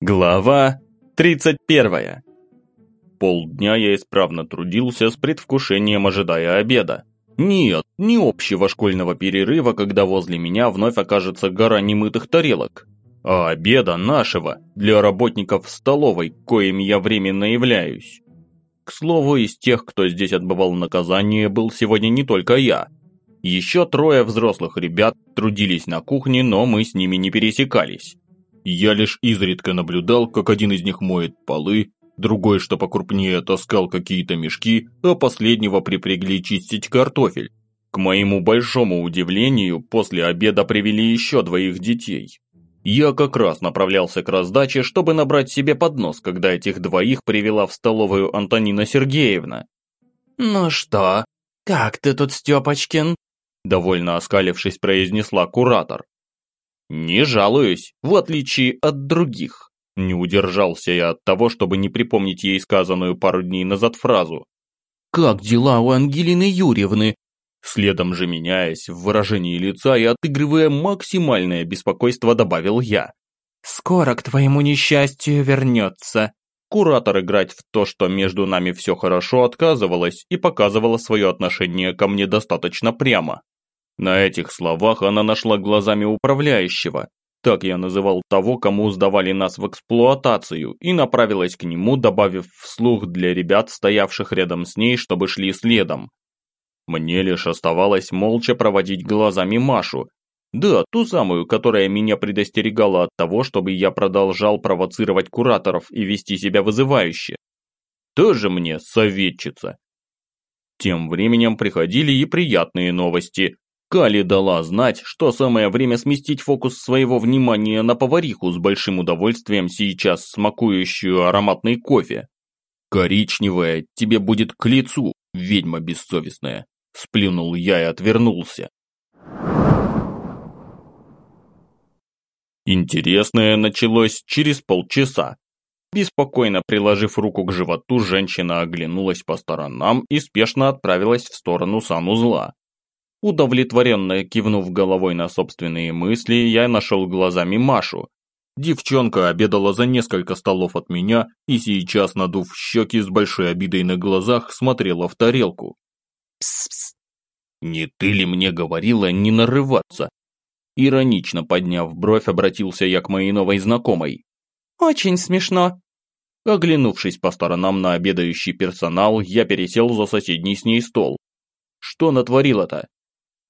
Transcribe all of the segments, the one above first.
Глава 31. Полдня я исправно трудился с предвкушением ожидая обеда. Нет, не общего школьного перерыва, когда возле меня вновь окажется гора немытых тарелок, а обеда нашего, для работников столовой, коим я временно являюсь. К слову, из тех, кто здесь отбывал наказание, был сегодня не только я. Еще трое взрослых ребят трудились на кухне, но мы с ними не пересекались. Я лишь изредка наблюдал, как один из них моет полы, другой, что покрупнее, таскал какие-то мешки, а последнего припрягли чистить картофель. К моему большому удивлению, после обеда привели еще двоих детей. Я как раз направлялся к раздаче, чтобы набрать себе поднос, когда этих двоих привела в столовую Антонина Сергеевна. «Ну что, как ты тут, Степочкин?» Довольно оскалившись, произнесла куратор. «Не жалуюсь, в отличие от других». Не удержался я от того, чтобы не припомнить ей сказанную пару дней назад фразу. «Как дела у Ангелины Юрьевны?» Следом же меняясь в выражении лица и отыгрывая максимальное беспокойство, добавил я. «Скоро к твоему несчастью вернется». Куратор играть в то, что между нами все хорошо, отказывалась и показывала свое отношение ко мне достаточно прямо. На этих словах она нашла глазами управляющего, так я называл того, кому сдавали нас в эксплуатацию, и направилась к нему, добавив вслух для ребят, стоявших рядом с ней, чтобы шли следом. Мне лишь оставалось молча проводить глазами Машу. Да, ту самую, которая меня предостерегала от того, чтобы я продолжал провоцировать кураторов и вести себя вызывающе. Тоже мне советчица. Тем временем приходили и приятные новости. Кали дала знать, что самое время сместить фокус своего внимания на повариху с большим удовольствием сейчас смакующую ароматный кофе. «Коричневая тебе будет к лицу, ведьма бессовестная», – сплюнул я и отвернулся. Интересное началось через полчаса. Беспокойно приложив руку к животу, женщина оглянулась по сторонам и спешно отправилась в сторону санузла. Удовлетворенно кивнув головой на собственные мысли, я нашел глазами Машу. Девчонка обедала за несколько столов от меня и сейчас, надув щеки с большой обидой на глазах, смотрела в тарелку. «Пс-пс! Не ты ли мне говорила не нарываться?» Иронично подняв бровь, обратился я к моей новой знакомой. «Очень смешно». Оглянувшись по сторонам на обедающий персонал, я пересел за соседний с ней стол. Что натворила-то?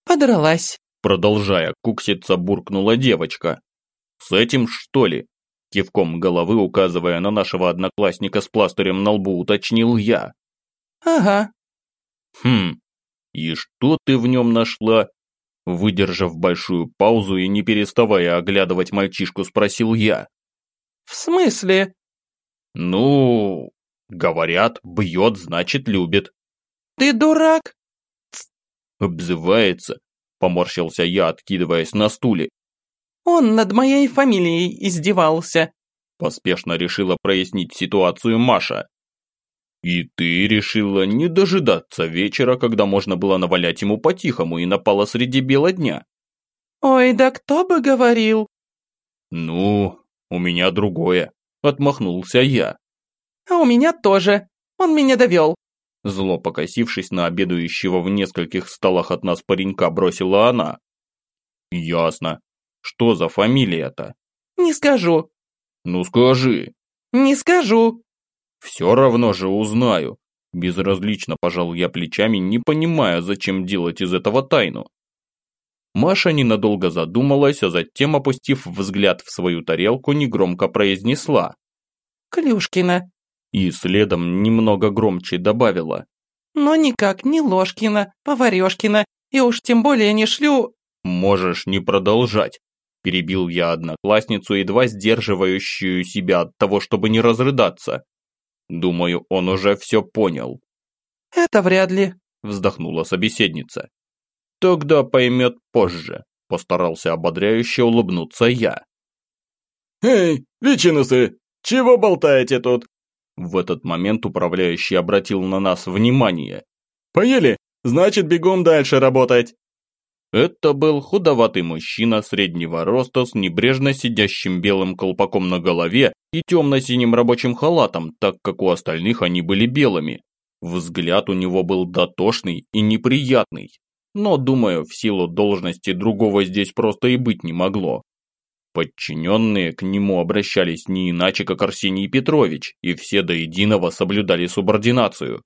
«Подралась», – продолжая кукситься, буркнула девочка. «С этим, что ли?» Кивком головы, указывая на нашего одноклассника с пластырем на лбу, уточнил я. «Ага». «Хм, и что ты в нем нашла?» Выдержав большую паузу и не переставая оглядывать мальчишку, спросил я. «В смысле?» «Ну, говорят, бьет, значит, любит». «Ты дурак?» «Обзывается», – поморщился я, откидываясь на стуле. «Он над моей фамилией издевался», – поспешно решила прояснить ситуацию Маша. «И ты решила не дожидаться вечера, когда можно было навалять ему по-тихому и напала среди бела дня?» «Ой, да кто бы говорил?» «Ну, у меня другое», – отмахнулся я. «А у меня тоже. Он меня довел. Зло покосившись на обедающего в нескольких столах от нас паренька, бросила она. «Ясно. Что за фамилия-то?» «Не скажу». «Ну скажи». «Не скажу». «Все равно же узнаю». Безразлично пожал я плечами, не понимая, зачем делать из этого тайну. Маша ненадолго задумалась, а затем, опустив взгляд в свою тарелку, негромко произнесла. «Клюшкина». И следом немного громче добавила. «Но никак не Ложкина, Поварешкина, и уж тем более не шлю...» «Можешь не продолжать», – перебил я одноклассницу, едва сдерживающую себя от того, чтобы не разрыдаться. Думаю, он уже все понял. «Это вряд ли», – вздохнула собеседница. «Тогда поймет позже», – постарался ободряюще улыбнуться я. «Эй, ветчинусы, чего болтаете тут?» В этот момент управляющий обратил на нас внимание. «Поели? Значит, бегом дальше работать!» Это был худоватый мужчина среднего роста с небрежно сидящим белым колпаком на голове и темно-синим рабочим халатом, так как у остальных они были белыми. Взгляд у него был дотошный и неприятный, но, думаю, в силу должности другого здесь просто и быть не могло. Подчиненные к нему обращались не иначе, как Арсений Петрович, и все до единого соблюдали субординацию,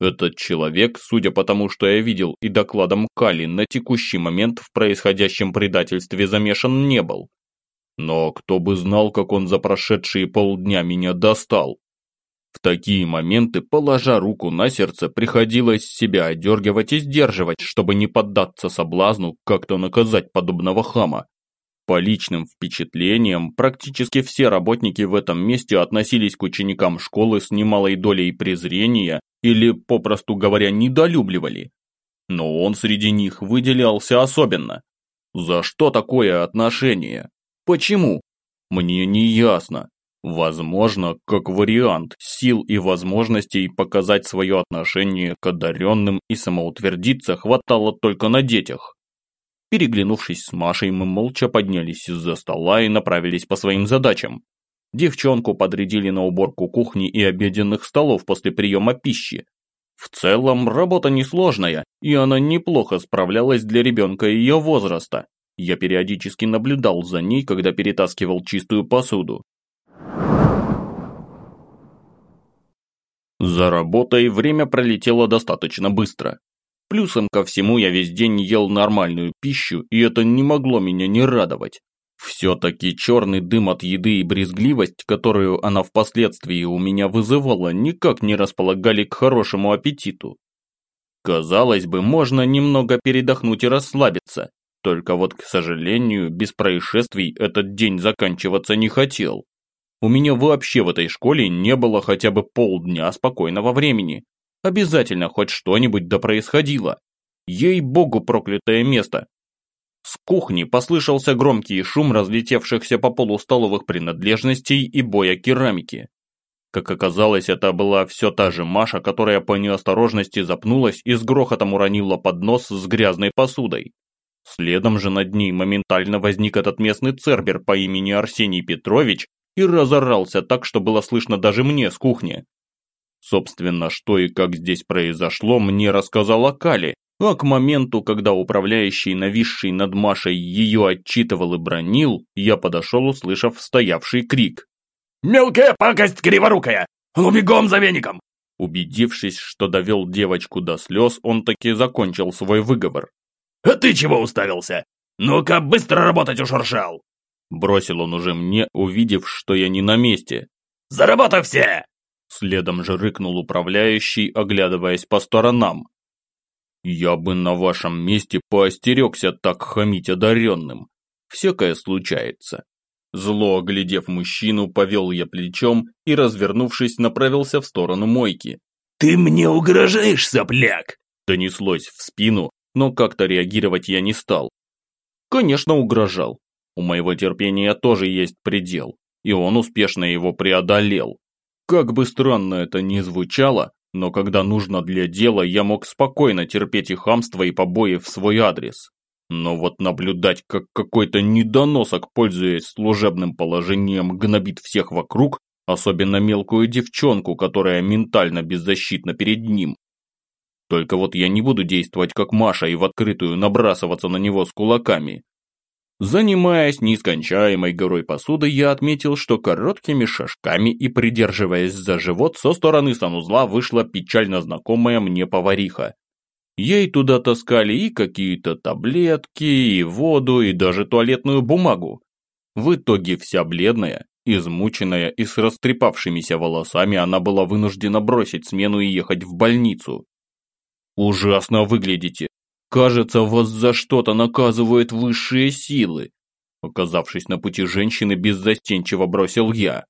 этот человек, судя по тому, что я видел и докладом Кали, на текущий момент в происходящем предательстве замешан не был. Но кто бы знал, как он за прошедшие полдня меня достал. В такие моменты, положа руку на сердце, приходилось себя одергивать и сдерживать, чтобы не поддаться соблазну как-то наказать подобного хама. По личным впечатлениям, практически все работники в этом месте относились к ученикам школы с немалой долей презрения или, попросту говоря, недолюбливали. Но он среди них выделялся особенно. За что такое отношение? Почему? Мне не ясно. Возможно, как вариант, сил и возможностей показать свое отношение к одаренным и самоутвердиться хватало только на детях. Переглянувшись с Машей, мы молча поднялись из-за стола и направились по своим задачам. Девчонку подрядили на уборку кухни и обеденных столов после приема пищи. В целом, работа несложная, и она неплохо справлялась для ребенка ее возраста. Я периодически наблюдал за ней, когда перетаскивал чистую посуду. За работой время пролетело достаточно быстро. Плюсом ко всему я весь день ел нормальную пищу, и это не могло меня не радовать. Все-таки черный дым от еды и брезгливость, которую она впоследствии у меня вызывала, никак не располагали к хорошему аппетиту. Казалось бы, можно немного передохнуть и расслабиться, только вот, к сожалению, без происшествий этот день заканчиваться не хотел. У меня вообще в этой школе не было хотя бы полдня спокойного времени, Обязательно хоть что-нибудь да происходило. Ей-богу, проклятое место. С кухни послышался громкий шум разлетевшихся по полу столовых принадлежностей и боя керамики. Как оказалось, это была все та же Маша, которая по неосторожности запнулась и с грохотом уронила поднос с грязной посудой. Следом же над ней моментально возник этот местный цербер по имени Арсений Петрович и разорался так, что было слышно даже мне с кухни. Собственно, что и как здесь произошло, мне рассказала Кали, а к моменту, когда управляющий, нависший над Машей, ее отчитывал и бронил, я подошел, услышав стоявший крик. «Мелкая пакость криворукая! Ну бегом за веником!» Убедившись, что довел девочку до слез, он таки закончил свой выговор. «А ты чего уставился? Ну-ка, быстро работать ушуршал!» Бросил он уже мне, увидев, что я не на месте. «За все!» Следом же рыкнул управляющий, оглядываясь по сторонам. «Я бы на вашем месте поостерегся так хамить одаренным. Всякое случается». Зло оглядев мужчину, повел я плечом и, развернувшись, направился в сторону мойки. «Ты мне угрожаешь, сопляк?» Донеслось в спину, но как-то реагировать я не стал. Конечно, угрожал. У моего терпения тоже есть предел, и он успешно его преодолел. Как бы странно это ни звучало, но когда нужно для дела, я мог спокойно терпеть и хамство, и побои в свой адрес. Но вот наблюдать, как какой-то недоносок, пользуясь служебным положением, гнобит всех вокруг, особенно мелкую девчонку, которая ментально беззащитна перед ним. Только вот я не буду действовать как Маша и в открытую набрасываться на него с кулаками. Занимаясь нескончаемой горой посуды, я отметил, что короткими шажками и придерживаясь за живот, со стороны санузла вышла печально знакомая мне повариха. Ей туда таскали и какие-то таблетки, и воду, и даже туалетную бумагу. В итоге вся бледная, измученная и с растрепавшимися волосами она была вынуждена бросить смену и ехать в больницу. «Ужасно выглядите», Кажется, вас за что-то наказывают высшие силы. Оказавшись на пути женщины, беззастенчиво бросил я.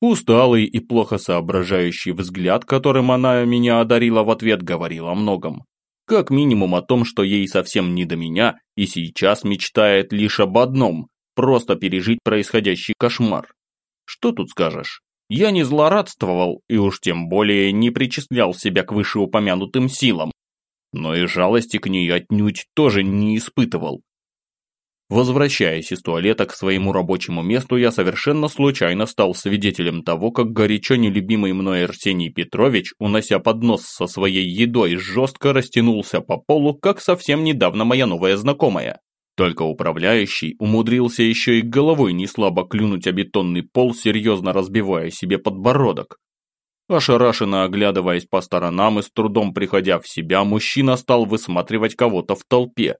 Усталый и плохо соображающий взгляд, которым она меня одарила в ответ, говорил о многом. Как минимум о том, что ей совсем не до меня и сейчас мечтает лишь об одном – просто пережить происходящий кошмар. Что тут скажешь? Я не злорадствовал и уж тем более не причислял себя к вышеупомянутым силам, но и жалости к ней отнюдь тоже не испытывал. Возвращаясь из туалета к своему рабочему месту, я совершенно случайно стал свидетелем того, как горячо нелюбимый мной Арсений Петрович, унося поднос со своей едой, жестко растянулся по полу, как совсем недавно моя новая знакомая. Только управляющий умудрился еще и головой неслабо клюнуть о бетонный пол, серьезно разбивая себе подбородок. Ошарашенно оглядываясь по сторонам и с трудом приходя в себя, мужчина стал высматривать кого-то в толпе,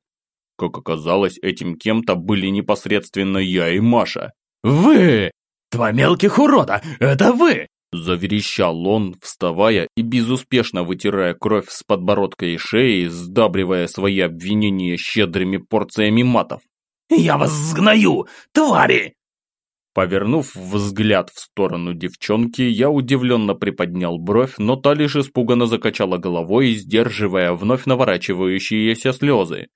как оказалось, этим кем-то были непосредственно я и Маша. «Вы! Два мелких урода! Это вы!» Заверещал он, вставая и безуспешно вытирая кровь с подбородка и шеи, сдабривая свои обвинения щедрыми порциями матов. «Я вас сгною, твари!» Повернув взгляд в сторону девчонки, я удивленно приподнял бровь, но та лишь испуганно закачала головой, сдерживая вновь наворачивающиеся слезы.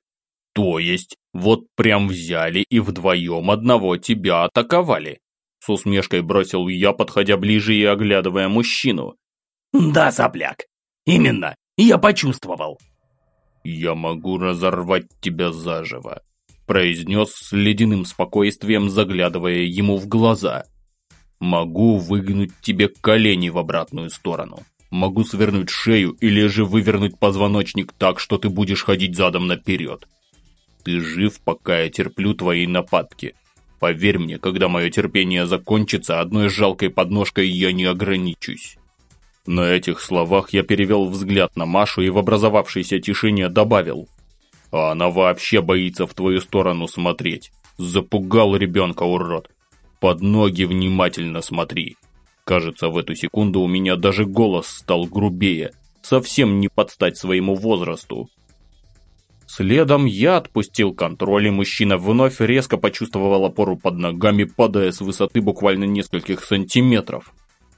То есть, вот прям взяли и вдвоем одного тебя атаковали. С усмешкой бросил я, подходя ближе и оглядывая мужчину. Да, сопляк. Именно, я почувствовал. Я могу разорвать тебя заживо, произнес с ледяным спокойствием, заглядывая ему в глаза. Могу выгнуть тебе колени в обратную сторону. Могу свернуть шею или же вывернуть позвоночник так, что ты будешь ходить задом наперед. Ты жив, пока я терплю твои нападки. Поверь мне, когда мое терпение закончится, одной жалкой подножкой я не ограничусь. На этих словах я перевел взгляд на Машу и в образовавшейся тишине добавил. А она вообще боится в твою сторону смотреть. Запугал ребенка, урод. Под ноги внимательно смотри. Кажется, в эту секунду у меня даже голос стал грубее. Совсем не подстать своему возрасту. Следом я отпустил контроль, и мужчина вновь резко почувствовал опору под ногами, падая с высоты буквально нескольких сантиметров.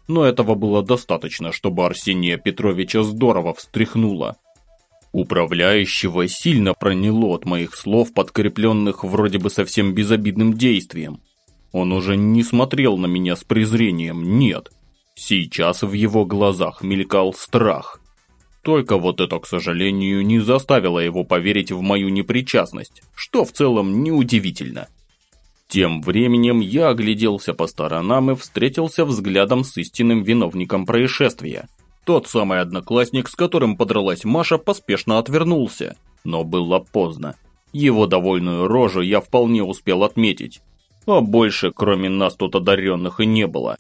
Но этого было достаточно, чтобы Арсения Петровича здорово встряхнуло. Управляющего сильно проняло от моих слов, подкрепленных вроде бы совсем безобидным действием. Он уже не смотрел на меня с презрением, нет. Сейчас в его глазах мелькал страх – только вот это, к сожалению, не заставило его поверить в мою непричастность, что в целом неудивительно. Тем временем я огляделся по сторонам и встретился взглядом с истинным виновником происшествия. Тот самый одноклассник, с которым подралась Маша, поспешно отвернулся. Но было поздно. Его довольную рожу я вполне успел отметить. А больше, кроме нас тут одаренных, и не было.